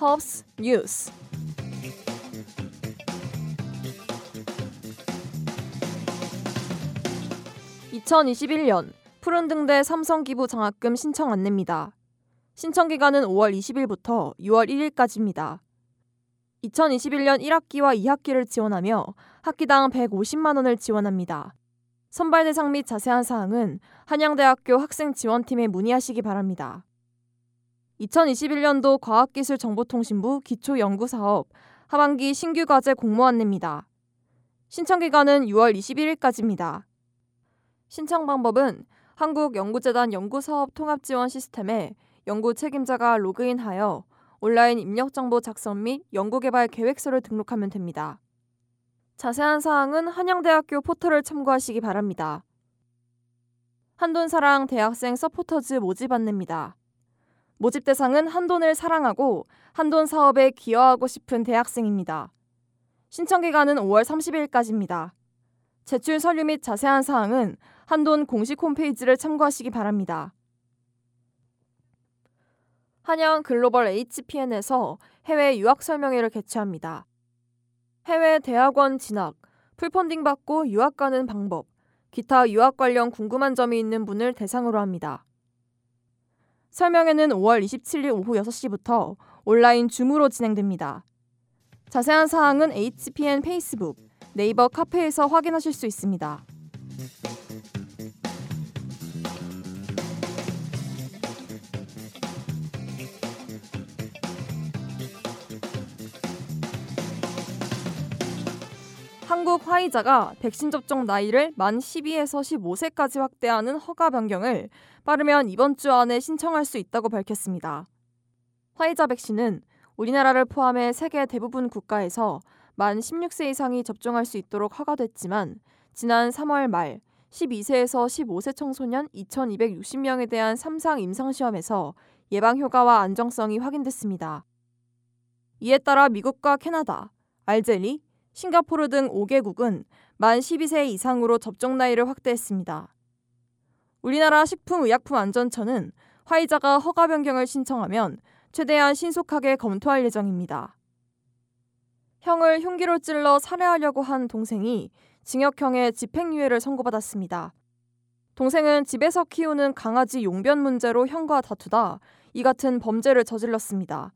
허브스 뉴스 (2021년) 푸른등대 삼성기부 장학금 신청 안내입니다. 신청 기간은 5월 20일부터 6월 1일까지입니다. 2021년 1학기와 2학기를 지원하며 학기당 150만 원을 지원합니다. 선발 대상 및 자세한 사항은 한양대학교 학생지원팀에 문의하시기 바랍니다. 2021년도 과학기술정보통신부 기초연구사업 하반기 신규 과제 공모 안내입니다. 신청 기간은 6월 21일까지입니다. 신청 방법은 한국연구재단 연구사업 통합지원 시스템에 연구 책임자가 로그인하여 온라인 입력 정보 작성 및 연구개발 계획서를 등록하면 됩니다. 자세한 사항은 한양대학교 포털을 참고하시기 바랍니다. 한돈사랑 대학생 서포터즈 모집 안내입니다. 모집 대상은 한돈을 사랑하고 한돈 사업에 기여하고 싶은 대학생입니다. 신청 기간은 5월 30일까지입니다. 제출 서류 및 자세한 사항은 한돈 공식 홈페이지를 참고하시기 바랍니다. 한양 글로벌 HPN에서 해외 유학 설명회를 개최합니다. 해외 대학원 진학, 풀펀딩 받고 유학 가는 방법, 기타 유학 관련 궁금한 점이 있는 분을 대상으로 합니다. 설명회는 5월 27일 오후 6시부터 온라인 줌으로 진행됩니다. 자세한 사항은 HPN 페이스북, 네이버 카페에서 확인하실 수 있습니다. 한국 화이자가 백신 접종 나이를 만 12에서 15세까지 확대하는 허가 변경을 빠르면 이번 주 안에 신청할 수 있다고 밝혔습니다. 화이자 백신은 우리나라를 포함해 세계 대부분 국가에서 만 16세 이상이 접종할 수 있도록 허가됐지만 지난 3월 말 12세에서 15세 청소년 2,260명에 대한 3상 임상시험에서 예방 효과와 안정성이 확인됐습니다. 이에 따라 미국과 캐나다, 알제리, 싱가포르 등 5개국은 만 12세 이상으로 접종 나이를 확대했습니다. 우리나라 식품의약품안전처는 화이자가 허가 변경을 신청하면 최대한 신속하게 검토할 예정입니다. 형을 흉기로 찔러 살해하려고 한 동생이 징역형의 집행유예를 선고받았습니다. 동생은 집에서 키우는 강아지 용변 문제로 형과 다투다 이 같은 범죄를 저질렀습니다.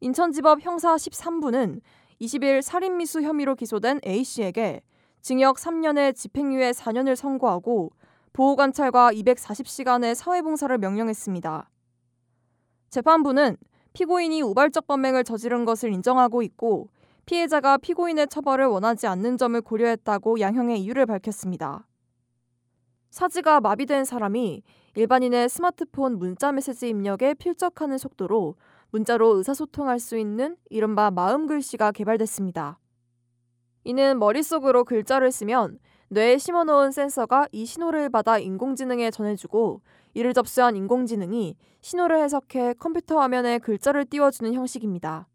인천지법 형사 13부는 20일 살인미수 혐의로 기소된 A씨에게 징역 3년에 집행유예 4년을 선고하고 보호관찰과 240시간의 사회봉사를 명령했습니다. 재판부는 피고인이 우발적 범행을 저지른 것을 인정하고 있고 피해자가 피고인의 처벌을 원하지 않는 점을 고려했다고 양형의 이유를 밝혔습니다. 사지가 마비된 사람이 일반인의 스마트폰 문자 메시지 입력에 필적하는 속도로 문자로 의사소통할 수 있는 이른바 마음 글씨가 개발됐습니다. 이는 머릿속으로 글자를 쓰면 뇌에 심어놓은 센서가 이 신호를 받아 인공지능에 전해주고 이를 접수한 인공지능이 신호를 해석해 컴퓨터 화면에 글자를 띄워주는 형식입니다.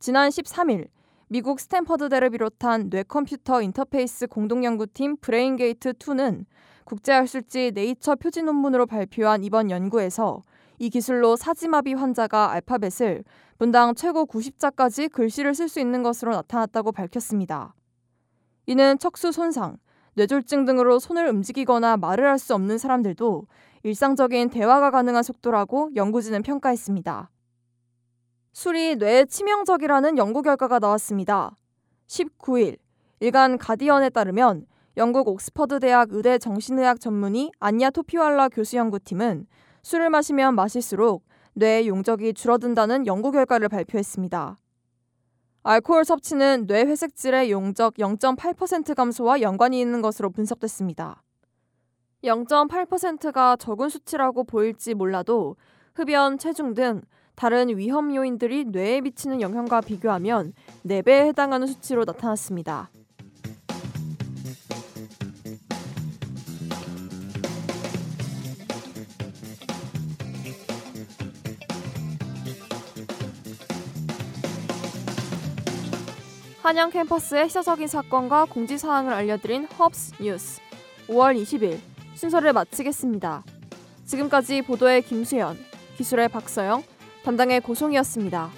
지난 13일 미국 스탠퍼드대를 비롯한 뇌컴퓨터 인터페이스 공동연구팀 브레인게이트2는 국제학술지 네이처 표지 논문으로 발표한 이번 연구에서 이 기술로 사지마비 환자가 알파벳을 분당 최고 90자까지 글씨를 쓸 수 있는 것으로 나타났다고 밝혔습니다. 이는 척수 손상, 뇌졸중 등으로 손을 움직이거나 말을 할 수 없는 사람들도 일상적인 대화가 가능한 속도라고 연구진은 평가했습니다. 술이 뇌에 치명적이라는 연구 결과가 나왔습니다. 19일 일간 가디언에 따르면 영국 옥스퍼드 대학 의대 정신의학 전문의 안야 토피왈라 교수 연구팀은 술을 마시면 마실수록 뇌의 용적이 줄어든다는 연구 결과를 발표했습니다. 알코올 섭취는 뇌 회색질의 용적 0.8% 감소와 연관이 있는 것으로 분석됐습니다. 0.8%가 적은 수치라고 보일지 몰라도 흡연, 체중 등 다른 위험 요인들이 뇌에 미치는 영향과 비교하면 4배에 해당하는 수치로 나타났습니다. 한양 캠퍼스의 시사적인 사건과 공지사항을 알려드린 헙스 뉴스 5월 20일 순서를 마치겠습니다. 지금까지 보도의 김수현, 기술의 박서영, 담당의 고송이었습니다.